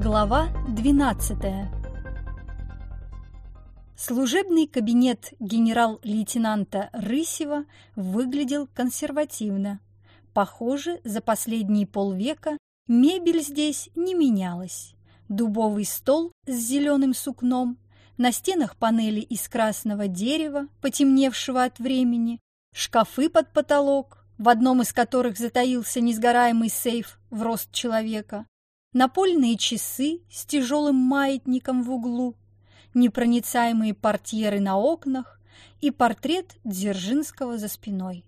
Глава 12 Служебный кабинет генерал-лейтенанта Рысева выглядел консервативно. Похоже, за последние полвека мебель здесь не менялась. Дубовый стол с зеленым сукном, на стенах панели из красного дерева, потемневшего от времени, шкафы под потолок, в одном из которых затаился несгораемый сейф в рост человека, напольные часы с тяжелым маятником в углу, непроницаемые портьеры на окнах и портрет Дзержинского за спиной.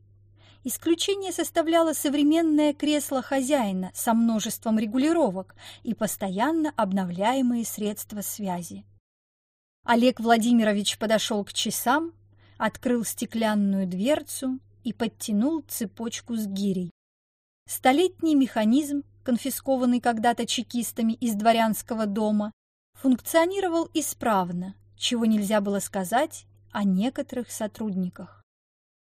Исключение составляло современное кресло хозяина со множеством регулировок и постоянно обновляемые средства связи. Олег Владимирович подошел к часам, открыл стеклянную дверцу и подтянул цепочку с гирей. Столетний механизм, конфискованный когда-то чекистами из дворянского дома, функционировал исправно, чего нельзя было сказать о некоторых сотрудниках.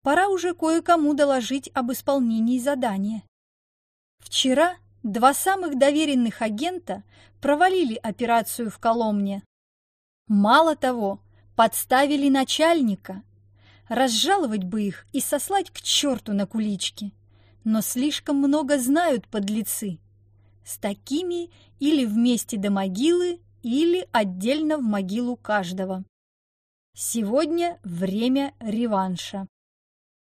Пора уже кое-кому доложить об исполнении задания. Вчера два самых доверенных агента провалили операцию в Коломне. Мало того, подставили начальника, разжаловать бы их и сослать к черту на кулички. Но слишком много знают подлецы. С такими или вместе до могилы, или отдельно в могилу каждого. Сегодня время реванша.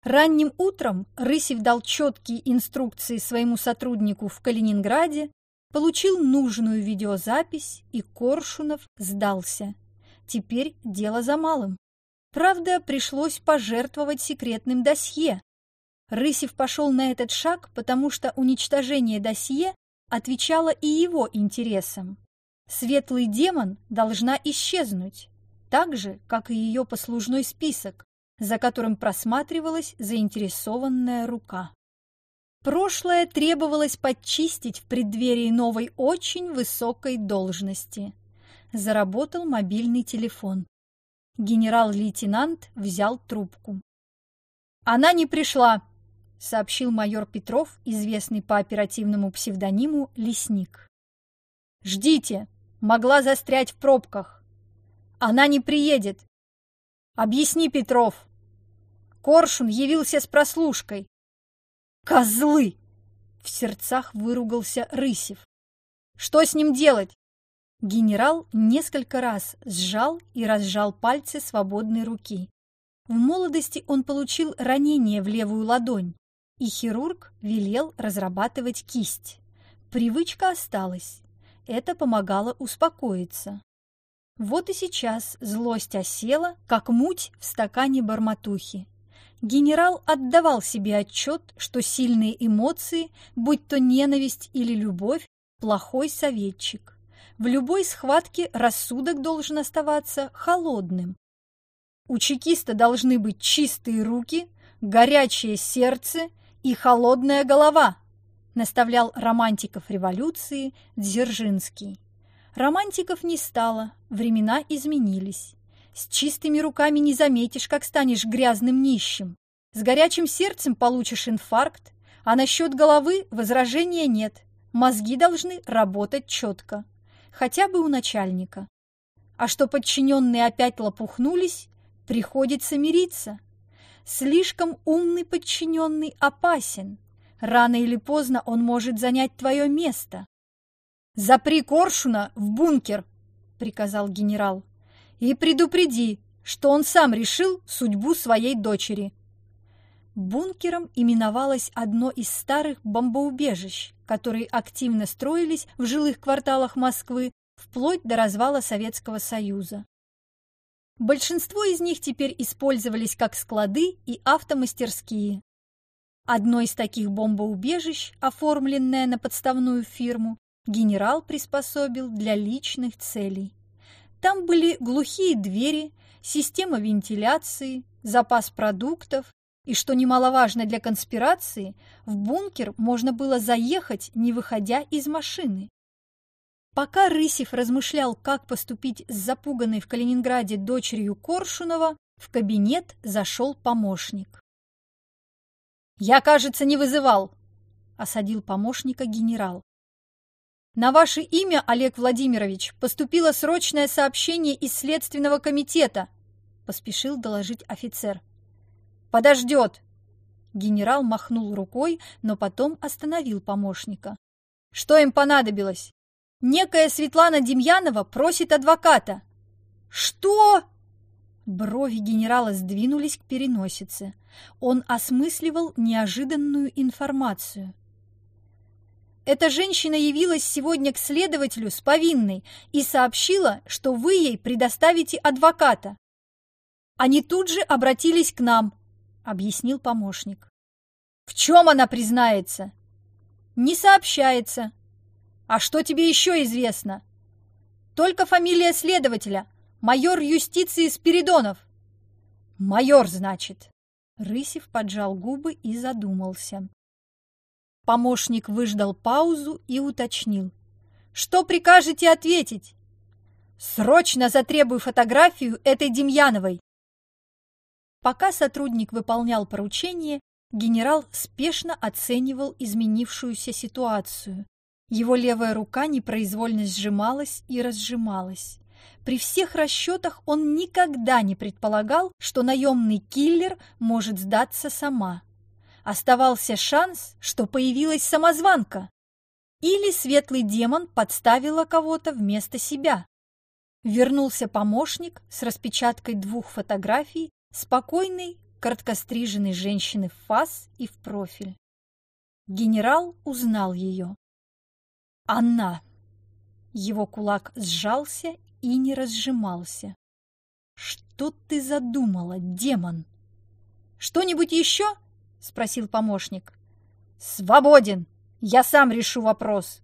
Ранним утром Рысев дал четкие инструкции своему сотруднику в Калининграде, получил нужную видеозапись и Коршунов сдался. Теперь дело за малым. Правда, пришлось пожертвовать секретным досье. Рысев пошел на этот шаг, потому что уничтожение досье отвечало и его интересам. Светлый демон должна исчезнуть, так же, как и ее послужной список, за которым просматривалась заинтересованная рука. Прошлое требовалось подчистить в преддверии новой очень высокой должности. Заработал мобильный телефон. Генерал-лейтенант взял трубку. «Она не пришла», — сообщил майор Петров, известный по оперативному псевдониму «Лесник». «Ждите, могла застрять в пробках. Она не приедет. Объясни, Петров». Коршун явился с прослушкой. «Козлы!» — в сердцах выругался Рысев. «Что с ним делать? Генерал несколько раз сжал и разжал пальцы свободной руки. В молодости он получил ранение в левую ладонь, и хирург велел разрабатывать кисть. Привычка осталась. Это помогало успокоиться. Вот и сейчас злость осела, как муть в стакане барматухи. Генерал отдавал себе отчет, что сильные эмоции, будь то ненависть или любовь, плохой советчик. В любой схватке рассудок должен оставаться холодным. У чекиста должны быть чистые руки, горячее сердце и холодная голова, наставлял романтиков революции Дзержинский. Романтиков не стало, времена изменились. С чистыми руками не заметишь, как станешь грязным нищим. С горячим сердцем получишь инфаркт, а насчет головы возражения нет. Мозги должны работать четко хотя бы у начальника. А что подчиненные опять лопухнулись, приходится мириться. Слишком умный подчиненный опасен. Рано или поздно он может занять твое место. «Запри Коршуна в бункер!» — приказал генерал. «И предупреди, что он сам решил судьбу своей дочери». Бункером именовалось одно из старых бомбоубежищ, которые активно строились в жилых кварталах Москвы вплоть до развала Советского Союза. Большинство из них теперь использовались как склады и автомастерские. Одно из таких бомбоубежищ, оформленное на подставную фирму, генерал приспособил для личных целей. Там были глухие двери, система вентиляции, запас продуктов, и, что немаловажно для конспирации, в бункер можно было заехать, не выходя из машины. Пока Рысев размышлял, как поступить с запуганной в Калининграде дочерью Коршунова, в кабинет зашел помощник. «Я, кажется, не вызывал», — осадил помощника генерал. На ваше имя, Олег Владимирович, поступило срочное сообщение из Следственного комитета, поспешил доложить офицер. Подождет. Генерал махнул рукой, но потом остановил помощника. Что им понадобилось? Некая Светлана Демьянова просит адвоката. Что? Брови генерала сдвинулись к переносице. Он осмысливал неожиданную информацию. Эта женщина явилась сегодня к следователю с повинной и сообщила, что вы ей предоставите адвоката. Они тут же обратились к нам, объяснил помощник. В чем она признается? Не сообщается. А что тебе еще известно? Только фамилия следователя, майор юстиции Спиридонов. Майор, значит. Рысев поджал губы и задумался. Помощник выждал паузу и уточнил. «Что прикажете ответить?» «Срочно затребую фотографию этой Демьяновой!» Пока сотрудник выполнял поручение, генерал спешно оценивал изменившуюся ситуацию. Его левая рука непроизвольно сжималась и разжималась. При всех расчетах он никогда не предполагал, что наемный киллер может сдаться сама. Оставался шанс, что появилась самозванка. Или светлый демон подставила кого-то вместо себя. Вернулся помощник с распечаткой двух фотографий спокойной, короткостриженной женщины в фас и в профиль. Генерал узнал ее. Она. Его кулак сжался и не разжимался. Что ты задумала, демон? Что-нибудь еще? Спросил помощник. Свободен. Я сам решу вопрос.